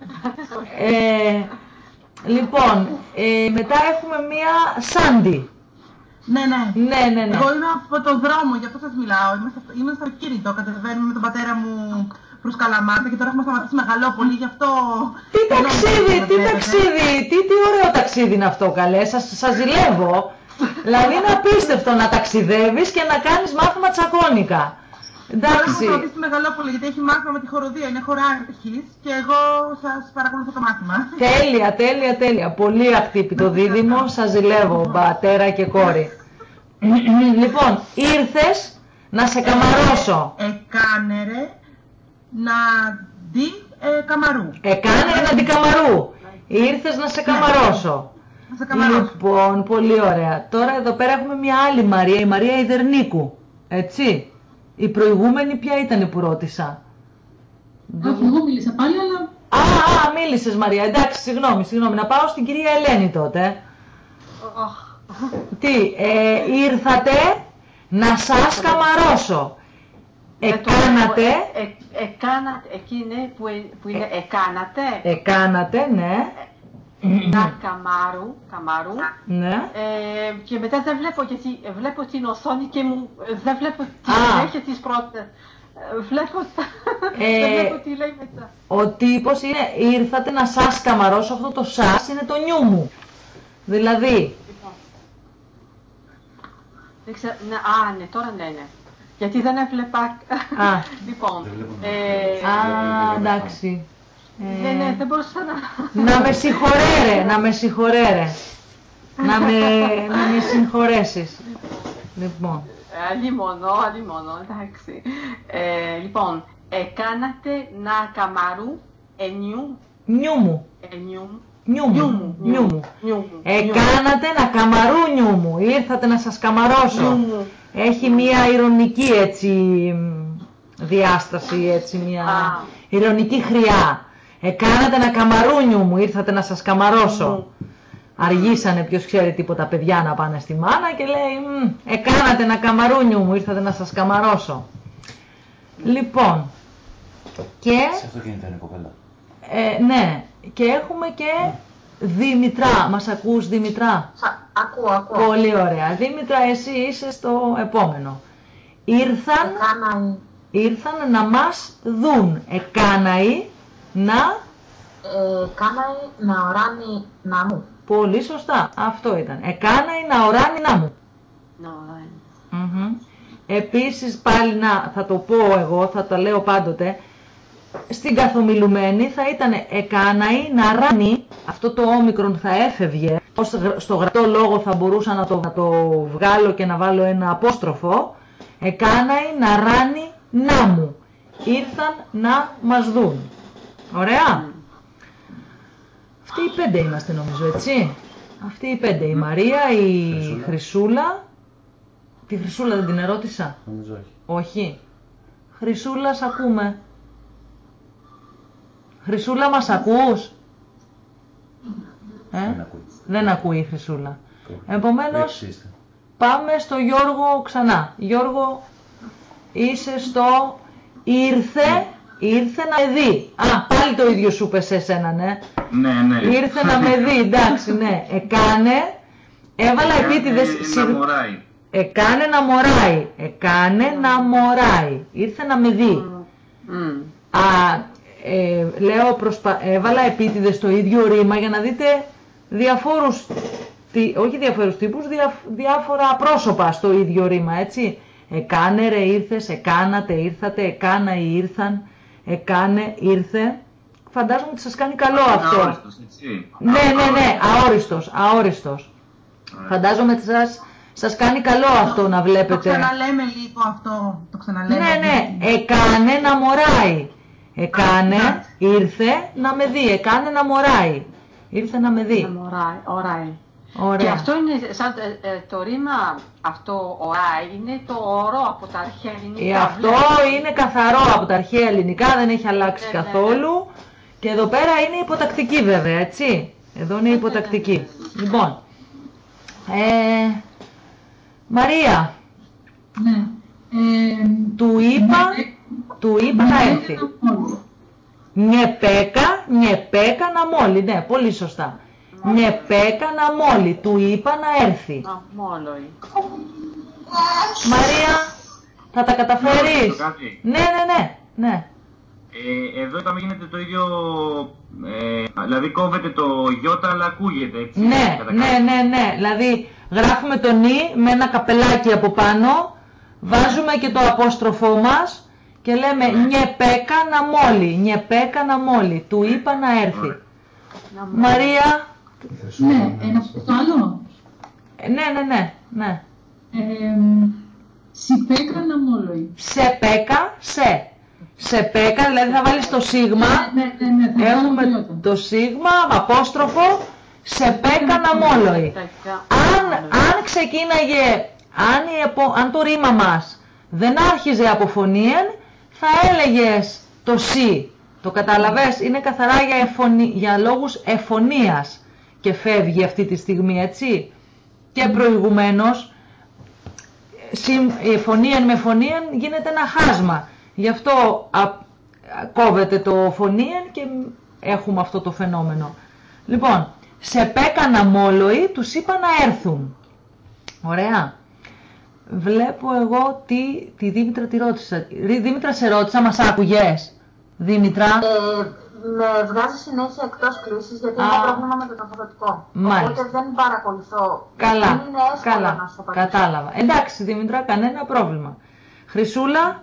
*laughs* Ε, λοιπόν, ε, μετά έχουμε μία Σάντι. Ναι, ναι. Ναι, ναι, ναι. Εγώ είμαι από το δρόμο, γι' αυτό σας μιλάω. Είμαι, στο- είμαι στο αυτοκίνητο, κατεβαίνουμε με τον πατέρα μου προς Καλαμάτα και τώρα έχουμε σταματήσει Μεγαλόπολη, γι' αυτό... Τι Συγγνώμη, ταξίδι, δεν τι βλέπετε. ταξίδι, τι, τι ωραίο ταξίδι είναι αυτό καλέ, σας, σας ζηλεύω. δηλαδή είναι απίστευτο να ταξιδεύεις και να κάνεις μάθημα τσακώνικα. Τώρα έχουμε Εντάξει, σταματήσει στη Μεγαλόπολη γιατί έχει μάθημα με τη χοροδία, είναι χωράρχης και εγώ σας παρακολουθώ το μάθημα. τέλεια, τέλεια, τέλεια. Πολύ ακτύπητο δίδυμο, σας ζηλεύω, πατέρα και κόρη. λοιπόν, ήρθες να σε καμαρώσω. Εκάνε ρε να δει ε, καμαρού. Εκάνε έναν αντικαμαρού. Ήρθες να σε καμαρώσω. Να σε καμαρώσω. Λοιπόν, πολύ ωραία. Τώρα εδώ πέρα έχουμε μια άλλη Μαρία, η Μαρία Ιδερνίκου. Έτσι. Η προηγούμενη ποια ήταν που ρώτησα; Όχι, εγώ μίλησα πάλι, αλλά Α, α, μίλησες Μαρία. Εντάξει, συγγνώμη, συγγνώμη. Να πάω στην κυρία Ελένη τότε. Οχ. Τι, ε, ήρθατε να σας καμαρώσω. Δεν το Εκάνατε, έχω. Ε, εκάνατε, εκεί είναι που, ε- που είναι εκάνατε. εκάνατε, ναι, Να καμάρου, καμάρου. ναι. Ε, και μετά δεν βλέπω γιατί βλέπω την οθόνη και μου, ε, δεν βλέπω τη Α. συνέχεια της πρώτης. Βλέπω, Ε, δεν βλέπω τι λέει μετά. Ο τύπος είναι ήρθατε να σας καμαρώσω, αυτό το σας είναι το νιού μου. Δηλαδή, Λοιπόν. Δεν ξέρω, ναι, α, ναι, τώρα ναι, ναι. Γιατί δεν έβλεπα... Α. *laughs* λοιπόν, Δεν βλέπω να- ε, α, εντάξει. Ε, ναι, ναι, δεν μπορούσα να... Να με συγχωρέρε, να με συγχωρέρε. Να με, να με συγχωρέσεις. Λοιπόν, Ε, Αλλήμωνο, αλλήμωνο, εντάξει. Ε, λοιπόν, έκανατε να καμαρού ενιού, νιού μου, ενιού, νιού νιού μου, μου, νιού μου. νιού μου, Εκάνατε να καμαρούνιου μου, ήρθατε να σας καμαρώσω. νιού μου. Έχει μία ηρωνική έτσι μ, διάσταση, έτσι μία Α. ηρωνική χρειά. Εκάνατε να καμαρούνιου μου, ήρθατε να σας καμαρώσω. Αργήσανε ποιος ξέρει τίποτα παιδιά να πάνε στη μάνα και λέει «Μμ, εκάνατε να καμαρούνιου μου, ήρθατε να σας καμαρώσω. Λοιπόν, και Σε αυτοκίνητο είναι η κοπέλα. ε, ναι, και έχουμε και Δήμητρα. Μας ακούς Δήμητρα; Σα- Ακούω, ακούω. Πολύ ωραία. Δήμητρα, εσύ είσαι στο επόμενο. Ήρθαν, Έκανα ήρθαν να μας δουν. Εκάναει να... ε, κάναει να οράνει να μου. Πολύ σωστά. Αυτό ήταν. Εκάναει να οράνει να μου. Ναι, ωραία. Μμμ. Επίσης πάλι να, θα το πω εγώ, θα το λέω πάντοτε, στην καθομιλουμένη θα ήταν εκάναει να ράνει, αυτό το όμικρον θα έφευγε, ως γρα- στο γραπτό λόγο θα μπορούσα να το, να το βγάλω και να βάλω ένα απόστροφο, εκάναει να ράνει να μου, ήρθαν να μας δουν. Ωραία. Αυτοί οι πέντε είμαστε νομίζω, έτσι. Αυτοί οι πέντε. Η Μαρία, η Χρυσούλα. Χρυσούλα. Τη Χρυσούλα δεν την ερώτησα; Νομίζω όχι. Όχι. Χρυσούλα, σ' ακούμε. Χρυσούλα, μας ακούς; Ε; Δεν ακούει. Δεν ακούει η Χρυσούλα. Επομένως, Έξι είστε. πάμε στο Γιώργο ξανά. Γιώργο, είσαι στο ήρθε, ήρθε να με δει. Α, πάλι το ίδιο σου είπε σε εσένα, ναι. Ναι, ναι. Ήρθε να με δει, εντάξει, ναι. Εκάνε, έβαλα επίτηδες... Έκανε συγ- Να μωράει. Εκάνε να μωράει. Εκάνε να μωράει. Ήρθε να με δει. Μμ. Α, ε, λέω, προσπα... έβαλα επίτηδες το ίδιο ρήμα για να δείτε διαφόρους, τι... όχι διαφόρους τύπους, δια... διάφορα πρόσωπα στο ίδιο ρήμα, έτσι. Εκάνε ρε ήρθες, εκάνατε, ήρθατε, εκάνα ή ήρθαν, εκάνε, ήρθε. Φαντάζομαι ότι σας κάνει καλό Είναι αυτό. αόριστος, έτσι. Ναι, ναι, ναι, αόριστος, αόριστος. Ωραία. Φαντάζομαι ότι σας, σας κάνει καλό αυτό να Το βλέπετε. ξαναλέμε λίγο αυτό. Το ξαναλέμε. Ναι, ναι, έκανε να μωράει. Εκάνε, Α, ήρθε να με δει. Εκάνε να μωράει. Ήρθε να με δει. Να μωράει, ωραία. Και Ωραία. αυτό είναι σαν ε, ε, το ρήμα, αυτό ωραία, είναι το όρο από τα αρχαία ελληνικά. Ε, αυτό βλέπεις. είναι καθαρό από τα αρχαία ελληνικά, δεν έχει αλλάξει Ναι, ναι, καθόλου. Και εδώ πέρα είναι υποτακτική βέβαια, έτσι. Εδώ είναι ναι, υποτακτική. ναι, Λοιπόν, ε, Μαρία, Ναι. Ε, του είπα, του είπα να ναι, έρθει. Ένα μόνο. Νιεπέκα, νιεπέκα να μόλι. Ναι, πολύ σωστά. Νιεπέκα να μόλι. Του είπα να έρθει. Α, μόλοι. Μαρία, θα τα καταφέρεις; Να ρωτήσω κάτι. Ναι, ναι, ναι, ναι. Ε, εδώ είπαμε γίνεται το ίδιο, ε, δηλαδή κόβεται το γιώτα αλλά ακούγεται έτσι. Ναι, κατά ναι, κάποιο. ναι, ναι. Δηλαδή γράφουμε το νι με ένα καπελάκι από πάνω, βάζουμε και το απόστροφό μας και λέμε νιεπέκα να μόλι, νιεπέκα να μόλι. Του είπα να έρθει. Να μ- Μαρία, Ναι, ένα το άλλο. ε, ναι, ναι, ναι, ναι. Ε, Σιπέκα να μόλοι. Σε πέκα, σε. Σε πέκα, δηλαδή θα βάλεις το σίγμα. Ναι, ναι, ναι, θα βάλω Έχουμε το το σίγμα, απόστροφο, σε πέκα να μόλοι. Τέτοια. Αν, Μόλοι. αν ξεκίναγε, αν, η επο- αν το ρήμα μας δεν άρχιζε από φωνήεν, θα έλεγες το σι. Το κατάλαβες, είναι καθαρά για, εφωνη, για λόγους εφωνίας και φεύγει αυτή τη στιγμή, έτσι; Και προηγουμένως, συμ- η φωνήεν με φωνήεν γίνεται ένα χάσμα. Γι' αυτό α, α, κόβεται το φωνήεν και έχουμε αυτό το φαινόμενο. Λοιπόν, σε πέκανα μόλοι, τους είπα να έρθουν. Ωραία. Βλέπω εγώ τι, τη Δήμητρα τη ρώτησα. Ρι- Δήμητρα σε ρώτησα, μας άκουγες; Δήμητρα. Ε, με βγάζει συνέχεια εκτός κλήσης γιατί Α. έχω πρόβλημα με το ταχυδρομικό. Μάλιστα. Οπότε δεν παρακολουθώ. Καλά, Δεν είναι εύκολο καλά, να σου απαντήσω. κατάλαβα. Εντάξει Δήμητρα, κανένα πρόβλημα. Χρυσούλα,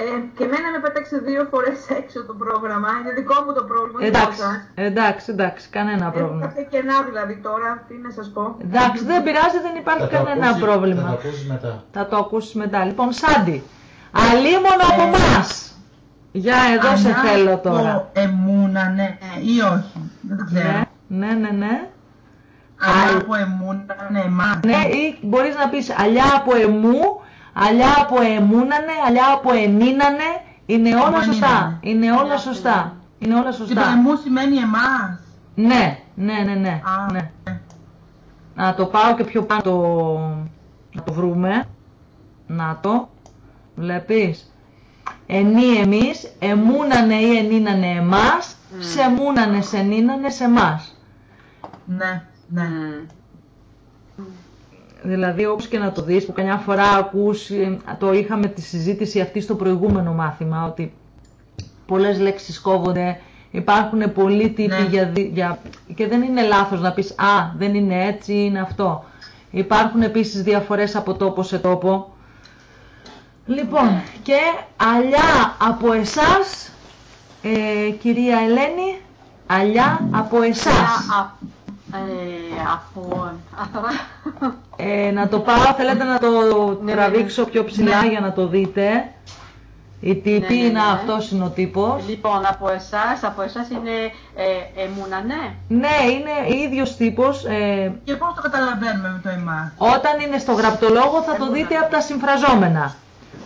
Ε, και εμένα με πέταξε δύο φορές έξω το πρόγραμμα. Είναι δικό μου το πρόβλημα. όχι εντάξει, δικό σας. εντάξει, εντάξει, κανένα Έχω πρόβλημα. κάποια κενά δηλαδή τώρα, τι να σας πω. Εντάξει, δεν πειράζει, δεν υπάρχει Θα το κανένα ακούσεις- Θα πρόβλημα. το ακούσεις μετά. Θα το ακούσεις μετά. Λοιπόν, Σάντι, αλίμονο από Ε, εμάς. Για εδώ σε Ανά θέλω το τώρα. εμούνανε ή όχι. Δεν το ξέρω. Ναι, ναι, ναι, ναι. Ανά που εμούνανε εμάς. Ναι, ή μπορείς να πεις αλιά από εμού, αλιά από εμούνανε, αλιά από ενίνανε. Είναι όλα Από σωστά. ενίνανε. Είναι όλα σωστά. Είναι όλα Και το σωστά. εμού σημαίνει εμάς. Ναι, ναι, ναι, ναι. Α, ναι. ε. Να το πάω και πιο πάνω το... να το βρούμε. Να το. Βλέπεις. Ενή εμείς, εμούνανε ή ενίνανε εμάς, σεμούνανε, σενίνανε σε εμάς. Ναι, ναι. Δηλαδή όπως και να το δεις που καμιά φορά ακούς, ε, το είχαμε τη συζήτηση αυτή στο προηγούμενο μάθημα, ότι πολλές λέξεις κόβονται, υπάρχουν πολλοί τύποι Ναι. για, δι- για, και δεν είναι λάθος να πεις «Α, δεν είναι έτσι, είναι αυτό». Υπάρχουν επίσης διαφορές από τόπο σε τόπο. Λοιπόν, και αλιά από εσάς, ε, κυρία Ελένη, αλιά από εσάς. Α, ε, από... Α, τώρα... Ε, να το πάω, θέλετε να το Ναι, τραβήξω πιο ψηλά για να το δείτε. Η τύπη Ναι, ναι, είναι ναι. αυτός είναι ο τύπος. Λοιπόν, από εσάς, από εσάς είναι ε, εμούνανε. Ναι, είναι ίδιος τύπος. Ε, Και πώς το καταλαβαίνουμε με το εμάς; όταν είναι στο γραπτολόγο θα το δείτε από τα συμφραζόμενα.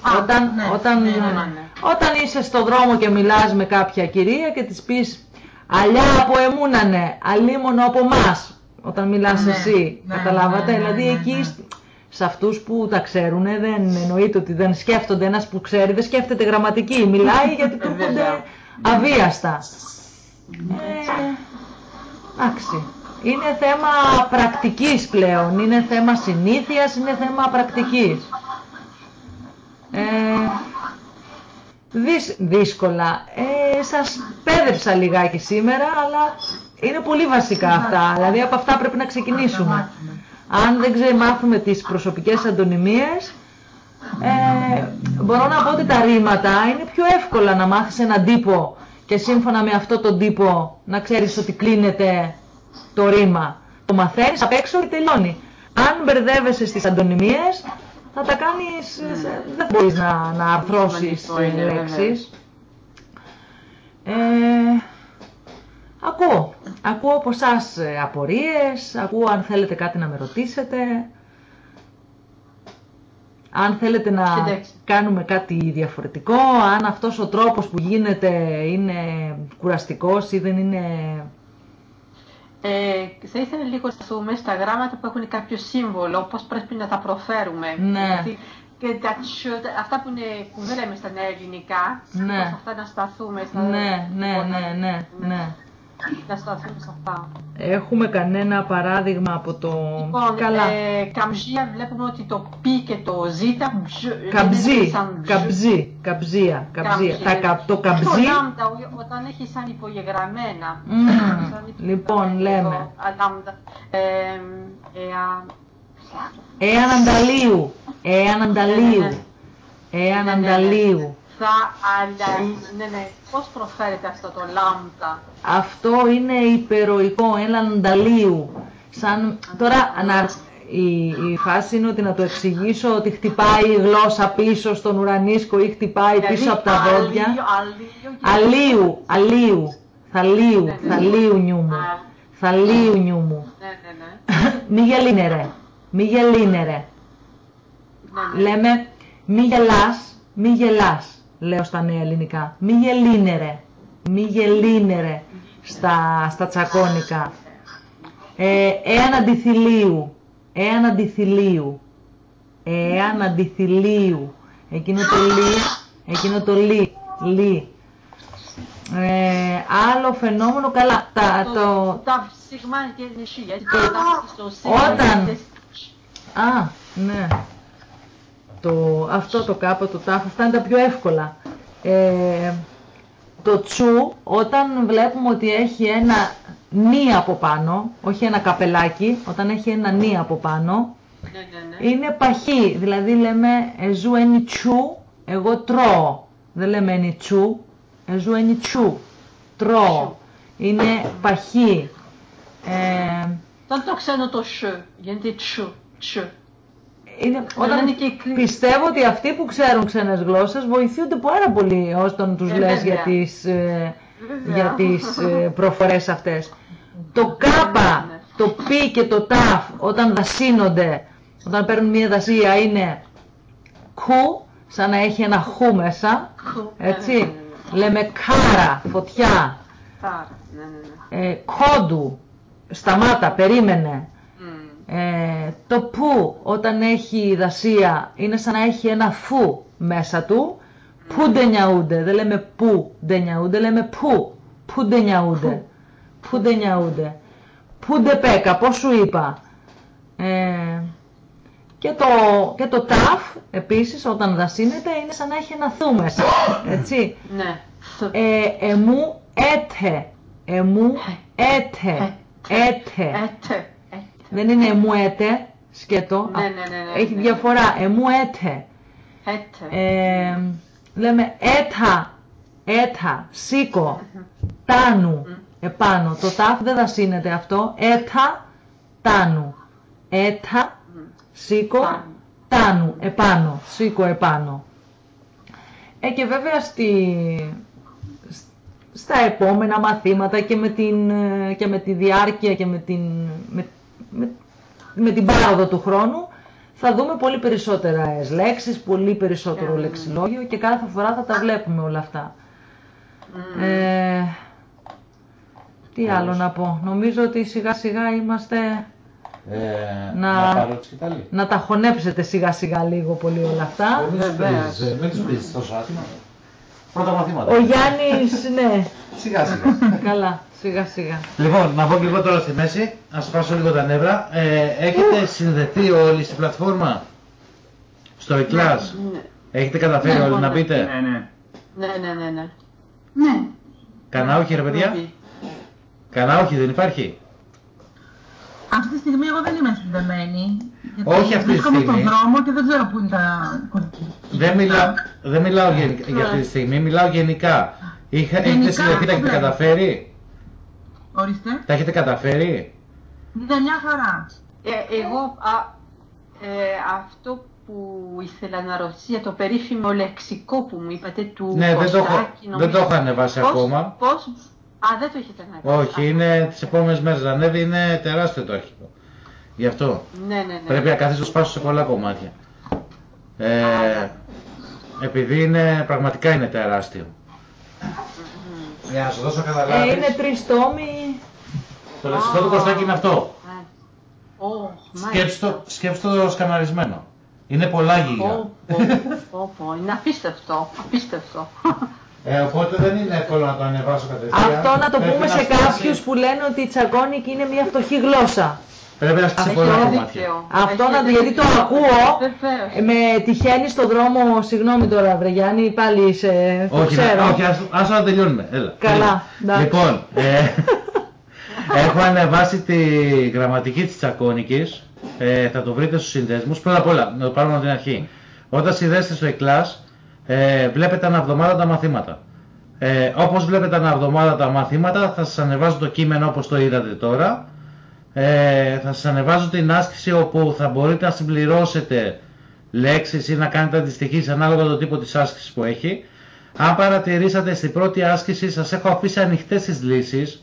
Α, όταν, ναι, όταν, ναι, ναι, ναι. όταν είσαι στο δρόμο και μιλάς με κάποια κυρία και της πεις «Αλιά από εμούνανε, αλίμονο από μας» όταν μιλάς Ναι, εσύ. ναι, Καταλάβατε, ναι, ναι, δηλαδή ναι, εκεί ναι. σ- σε αυτούς που τα ξέρουν δεν εννοείται ότι δεν σκέφτονται ένας που ξέρει, δεν σκέφτεται γραμματική. Μιλάει γιατί του έρχονται Βέβαια. αβίαστα. Ε, εντάξει. Είναι θέμα πρακτικής πλέον, είναι θέμα συνήθειας, είναι θέμα πρακτικής. Ε, δυσ- δύσκολα. Ε, σας πέδεψα λιγάκι σήμερα, αλλά είναι πολύ βασικά αυτά. Δηλαδή από αυτά πρέπει να ξεκινήσουμε. Αν δεν ξεμάθουμε τις προσωπικές αντωνυμίες, ε, μπορώ να πω ότι τα ρήματα είναι πιο εύκολα να μάθεις έναν τύπο και σύμφωνα με αυτό τον τύπο να ξέρεις ότι κλείνεται το ρήμα. Το μαθαίνεις απ' έξω και τελειώνει. Αν μπερδεύεσαι στις αντωνυμίες, θα τα κάνεις, ε, δεν μπορείς να, να αρθρώσεις Σημαντικό είναι, ε, βέβαια. λέξεις. Ε, ακούω. Ακούω από εσάς ε, απορίες, ακούω αν θέλετε κάτι να με ρωτήσετε. Αν θέλετε να Εντάξει. κάνουμε κάτι διαφορετικό, αν αυτός ο τρόπος που γίνεται είναι κουραστικός ή δεν είναι... Ε, θα ήθελα λίγο να σταθούμε στα γράμματα που έχουν κάποιο σύμβολο, πώς πρέπει να τα προφέρουμε. Ναι. Γιατί και τα τσ- αυτά που, είναι, που δεν λέμε στα νέα ελληνικά, Ναι. πώς αυτά να σταθούμε. Στα, Ναι, ναι, λοιπόν, ναι, ναι, ναι. Να σταθούμε σε αυτά. Έχουμε κανένα παράδειγμα από το... Λοιπόν, Καλά. ε, καμζία βλέπουμε ότι το π και το ζ μπζ, Καμπζή, λένε σαν μπζ. καμπζή, καμπζία, καμπζία. Τα, κα- το Το καμπζή, λάμδα, ο- όταν έχεις σαν υπογεγραμμένα. Μμμ, Σαν υπογεγραμμένα λοιπόν, εδώ, λέμε. α, λάμδα. Ε, ε, α, εάν ανταλίου, εάν ανταλίου, ναι, ναι. εάν Ναι, ναι, ναι. ανταλίου. Θα αλλα... Ναι, ναι. Πώς προφέρεται αυτό το λάμδα; Αυτό είναι υπεροϊκό, ένα ανταλίου. Σαν, τώρα να, η, η φάση είναι ότι να το εξηγήσω ότι χτυπάει η γλώσσα πίσω στον ουρανίσκο ή χτυπάει πίσω από τα Δηλαδή, δόντια. αλίου, Αλίου, αλίου, θαλίου, Ναι, ναι. θαλίου νιού μου, Α, θαλίου νιού μου. Ναι, ναι, ναι. *laughs* Μη γελίνε ρε, μη γελίνε ρε. ναι, ναι. Λέμε μη γελάς, μη γελάς, λέω στα νέα ελληνικά. Μη γελίνε ρε, μη γελίνε ρε στα, στα τσακώνικα. Ε, εάν αντιθυλίου, εάν αντιθυλίου, εάν αντιθυλίου. Εκείνο το λι, εκείνο το λι, λι. Ε, άλλο φαινόμενο, καλά, τα, το, Τα σιγμά και νησί, γιατί Το- το τάφι στο σίγμα όταν- είναι- Α, Ναι. Το, αυτό το κάπα, το τάφ, αυτά είναι τα πιο εύκολα. Ε, το τσου, όταν βλέπουμε ότι έχει ένα νι από πάνω, όχι ένα καπελάκι, όταν έχει ένα νι από πάνω, Ναι, ναι, ναι. είναι παχύ. Δηλαδή λέμε εζού ένι τσου, εγώ τρώω. Δεν λέμε ένι τσου, εζού ένι τσου, τρώω. Είναι παχύ. Ε, Δεν το ξένο το ς, γίνεται τσου, τσου. Είναι, όταν είναι και η κλή- πιστεύω ότι αυτοί που ξέρουν ξένες γλώσσες βοηθούνται πάρα πολύ όταν τους Ε, λες βέβαια. για τις, ε, Βέβαια. για τις ε, προφορές αυτές. Το κάπα, ναι. το πι και το ταφ όταν δασύνονται, όταν παίρνουν μια δασία είναι κου, σαν να έχει ένα χου μέσα, Χου, ναι, ναι, έτσι. ναι, ναι. Λέμε κάρα, φωτιά, Πάρα, ναι, ναι, ναι. ε, κόντου, σταμάτα, περίμενε. Μμ. Ε, το που όταν έχει δασία είναι σαν να έχει ένα φου μέσα του. Πού δεν νιαούνται, δεν λέμε που δεν νιαούνται, λέμε που. Πού δεν νιαούνται. Πού δεν νιαούνται. Πού δεν πέκα, πώς σου είπα. Ε, και, το, και το ταφ επίσης όταν δασύνεται είναι σαν να έχει ένα θου μέσα. Έτσι. Ναι. Θ. Ε, εμού έτε. Εμού έτε. Έτε. Έτε. Έτε. Δεν είναι εμού έτε, σκέτο. Ναι, ναι, ναι, ναι, Έχει ναι. διαφορά. Εμού έτε. Έτε. Ε, λέμε έτα, έτα, σήκω, τάνου, επάνω. Το τάφ δεν δασύνεται αυτό. Έτα, τάνου. Έτα, σήκω, Τάνου. τάνου, επάνω. Σήκω, επάνω. Ε, και βέβαια στη, στα επόμενα μαθήματα και με, την, ε, και με τη διάρκεια και με την, με, με, με την πάροδο του χρόνου θα δούμε πολύ περισσότερες λέξεις, πολύ περισσότερο λεξιλόγιο και κάθε φορά θα τα βλέπουμε όλα αυτά. Ε, τι άλλο να πω. Νομίζω ότι σιγά σιγά είμαστε Ε, Να- να πάρω τη σκητάλη. να τα χωνέψετε σιγά σιγά λίγο πολύ όλα αυτά. Μην τους Βεβαίως. πρίζεις, ε, μην τους πρίζεις τόσο άσχημα. Πρώτα μαθήματα. Ο Γιάννης, ναι, *laughs* Σιγά σιγά. καλά, σιγά σιγά. Λοιπόν, να πω και εγώ τώρα στη μέση, να σπάσω λίγο τα νεύρα. Ε, έχετε συνδεθεί όλοι στην πλατφόρμα, στο e-class. Ναι. Έχετε καταφέρει Ναι, όλοι να ναι. μπείτε; Ναι, ναι. Ναι, ναι, ναι, ναι. Ναι. Κανά όχι ρε παιδιά; Κανά όχι δεν υπάρχει; Αυτή τη στιγμή εγώ δεν είμαι συνδεμένη. γιατί Όχι αυτή τη βρίσκομαι στιγμή. στον δρόμο και δεν ξέρω πού είναι τα Δεν, μιλά, δεν μιλάω γενικά, για αυτή τη στιγμή, μιλάω γενικά. Είχα, έχετε Γενικά, συνδεθεί, τα έχετε ναι. καταφέρει; Ορίστε. Τα έχετε καταφέρει; Είναι μια χαρά. Ε, εγώ α, ε, αυτό που ήθελα να ρωτήσω για το περίφημο λεξικό που μου είπατε του Ναι, δεν το έχω- Κωστάκη, δεν νομίζω. το έχω ανεβάσει Πώς- ακόμα. Πώς, α, δεν το έχετε ανεβάσει. Όχι, Α, είναι τις επόμενες μέρες να ανέβει, είναι τεράστιο το αρχικό. Γι' αυτό. Ναι, ναι, ναι. Πρέπει να καθίσω σπάσω σε πολλά κομμάτια. Ε, επειδή είναι, πραγματικά είναι τεράστιο. Για να σου δώσω Ε, καταλάβεις, είναι τρεις τόμοι. το λεξικό του Κωστάκη είναι αυτό. Ε, Ω, Σκέψου το, σκέψου το σκαναρισμένο. Είναι πολλά γίγα. Πω, πω, πω, πω, είναι απίστευτο, απίστευτο. Ε, οπότε δεν είναι εύκολο να το ανεβάσω κατευθείαν. Αυτό να το Πρέπει πούμε σε σπάσει- κάποιους που λένε ότι η τσακώνικη είναι μια φτωχή γλώσσα. Πρέπει να σπάσει Έχει πολλά δίκιο. κομμάτια. Αυτό Έχει να δίκιο. γιατί το ακούω, Βεβαίως. ε, με τυχαίνει στον δρόμο, συγγνώμη τώρα βρε Γιάννη, πάλι σε, το Όχι, ξέρω. να, όχι ας, ας να τελειώνουμε. Έλα. Καλά, εντάξει. Λοιπόν, ε, *laughs* έχω ανεβάσει τη γραμματική της Τσακώνικης. Ε, θα το βρείτε στους συνδέσμους. Πρώτα απ' όλα, να το πάρουμε από την αρχή. Όταν συνδέσετε στο e-class, ε, βλέπετε αναβδομάδα τα μαθήματα. Ε, όπως βλέπετε αναβδομάδα τα μαθήματα, θα σας ανεβάζω το κείμενο όπως το είδατε τώρα. Ε, θα σας ανεβάζω την άσκηση όπου θα μπορείτε να συμπληρώσετε λέξεις ή να κάνετε αντιστοιχήσεις ανάλογα το τύπο της άσκησης που έχει. Αν παρατηρήσατε στην πρώτη άσκηση σας έχω αφήσει ανοιχτές τις λύσεις.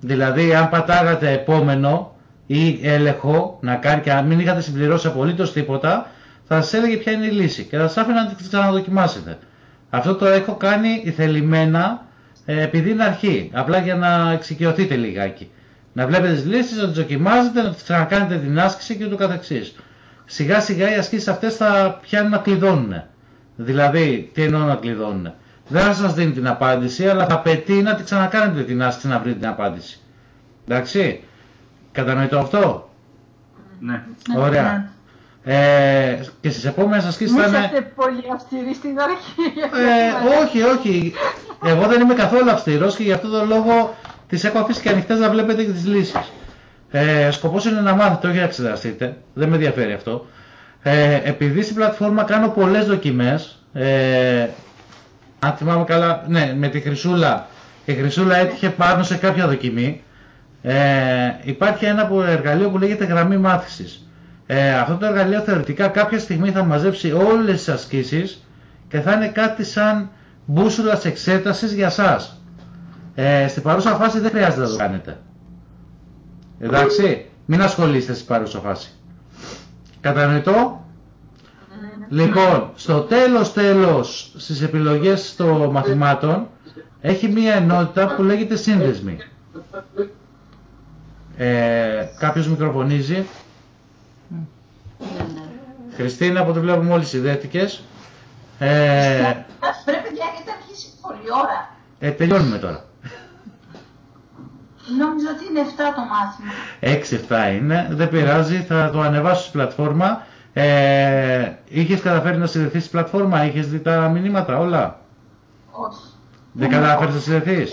Δηλαδή αν πατάγατε επόμενο ή έλεγχο να κάνει και αν μην είχατε συμπληρώσει απολύτως τίποτα θα σας έλεγε ποια είναι η λύση και θα σας άφηνα να την ξαναδοκιμάσετε. Αυτό το έχω κάνει ηθελημένα ε, επειδή είναι αρχή, απλά για να εξοικειωθείτε λιγάκι. Να βλέπετε τις λύσεις, να τις δοκιμάζετε, να τις ξανακάνετε την άσκηση και ούτω καθεξής. Σιγά σιγά οι ασκήσεις αυτές θα πιάνουν να κλειδώνουν. Δηλαδή, τι εννοώ να κλειδώνουν. Δεν θα σας δίνει την απάντηση, αλλά θα απαιτεί να την ξανακάνετε την άσκηση να βρείτε την απάντηση. Εντάξει, κατανοητό αυτό; Ναι. Ωραία. Ε, και στις επόμενες ασκήσεις Μην θα είναι... είσαστε πολύ αυστηροί στην αρχή. Ε, όχι, όχι. Εγώ δεν είμαι καθόλου αυστηρός και γι' αυτό τον λόγο τις έχω αφήσει και ανοιχτές να βλέπετε και τις λύσεις. Ε, σκοπός είναι να μάθετε, όχι να εξεταστείτε. Δεν με ενδιαφέρει αυτό. Ε, επειδή στην πλατφόρμα κάνω πολλές δοκιμές, ε, αν θυμάμαι καλά, ναι, με τη Χρυσούλα, η Χρυσούλα έτυχε πάνω σε κάποια δοκιμή. Ε, υπάρχει ένα που- εργαλείο που λέγεται γραμμή μάθησης. Ε, αυτό το εργαλείο θεωρητικά κάποια στιγμή θα μαζέψει όλες τις ασκήσεις και θα είναι κάτι σαν μπούσουλας εξέτασης για σας. Ε, στην παρούσα φάση δεν χρειάζεται να το κάνετε. Εντάξει, μην ασχολείστε στην παρούσα φάση. Κατανοητό; Λοιπόν, στο τέλος τέλος στις επιλογές των μαθημάτων έχει μία ενότητα που λέγεται σύνδεσμοι. Ε, κάποιος μικροφωνίζει. Χριστίνα, από ό,τι βλέπουμε όλες συνδέθηκες. Ε, Πρέπει να έχετε αρχίσει πολλή ώρα. ε, τελειώνουμε τώρα. Νόμιζα ότι είναι 7 το μάθημα. 6-7 είναι, δεν πειράζει, θα το ανεβάσω στη πλατφόρμα. Ε, είχες καταφέρει να συνδεθείς στη πλατφόρμα, είχες δει τα μηνύματα όλα; Όχι. Δεν καταφέρεις να συνδεθείς;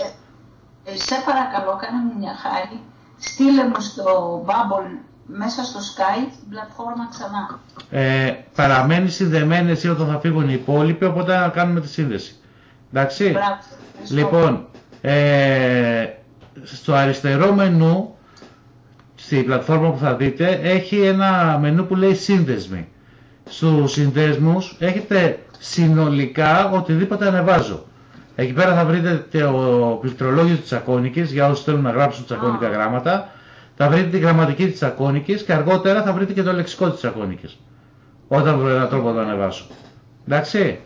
Ε, σε παρακαλώ, κάνε μου μια χάρη. Στείλε μου στο Bubble μέσα στο Skype την πλατφόρμα ξανά. Ε, παραμένει συνδεμένη εσύ όταν θα φύγουν οι υπόλοιποι, οπότε να κάνουμε τη σύνδεση. Εντάξει. Μπράβο. Ευχαριστώ. Λοιπόν, ε, στο αριστερό μενού, στη πλατφόρμα που θα δείτε, έχει ένα μενού που λέει σύνδεσμοι. Στους συνδέσμους έχετε συνολικά οτιδήποτε ανεβάζω. Εκεί πέρα θα βρείτε το πληκτρολόγιο της Τσακώνικης, για όσους θέλουν να γράψουν τσακώνικα γράμματα. Θα βρείτε τη γραμματική της Τσακώνικης και αργότερα θα βρείτε και το λεξικό της Τσακώνικης. Όταν βρω έναν τρόπο να το ανεβάσω. Εντάξει.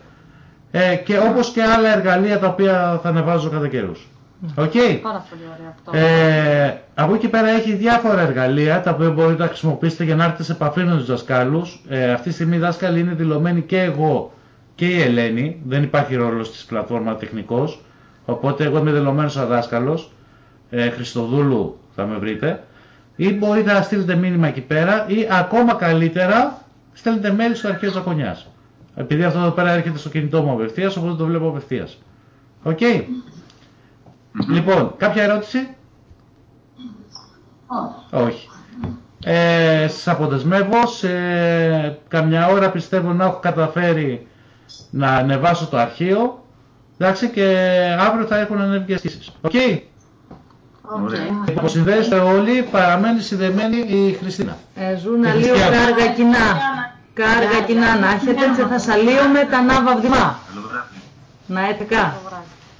Ε, και όπως και άλλα εργαλεία τα οποία θα ανεβάζω κατά καιρούς. Οκ. Πάρα πολύ ωραίο αυτό. Ε, από εκεί πέρα έχει διάφορα εργαλεία τα οποία μπορείτε να χρησιμοποιήσετε για να έρθετε σε επαφή με τους δασκάλους. Ε, αυτή τη στιγμή οι δάσκαλοι είναι δηλωμένοι και εγώ και η Ελένη. Δεν υπάρχει ρόλος της πλατφόρμα τεχνικός. Οπότε εγώ είμαι δηλωμένος σαν δάσκαλος. Ε, Χριστοδούλου θα με βρείτε. Ή μπορείτε να στείλετε μήνυμα εκεί πέρα ή ακόμα καλύτερα στέλνετε mail στο αρχείο Τσακωνιάς. Επειδή αυτό εδώ πέρα έρχεται στο κινητό μου απευθείας, οπότε το βλέπω απευθείας. Οκ. Λοιπόν, κάποια ερώτηση; Όχι. Όχι. Ε, σας αποδεσμεύω, σε καμιά ώρα πιστεύω να έχω καταφέρει να ανεβάσω το αρχείο. Εντάξει, και αύριο θα έχουν ανέβει και ασκήσεις. Οκ. Ωραία. Υποσυνδέεστε όλοι, παραμένει συνδεμένη η Χριστίνα. Ε, ζούνα Και λίγο Χριστιανό. κάργα κοινά. Κάργα κοινά να έχετε, σε θα σαλίω με τα ναύα βδημά. Καλό βράδυ. Να έτεκα. Το βράδυ.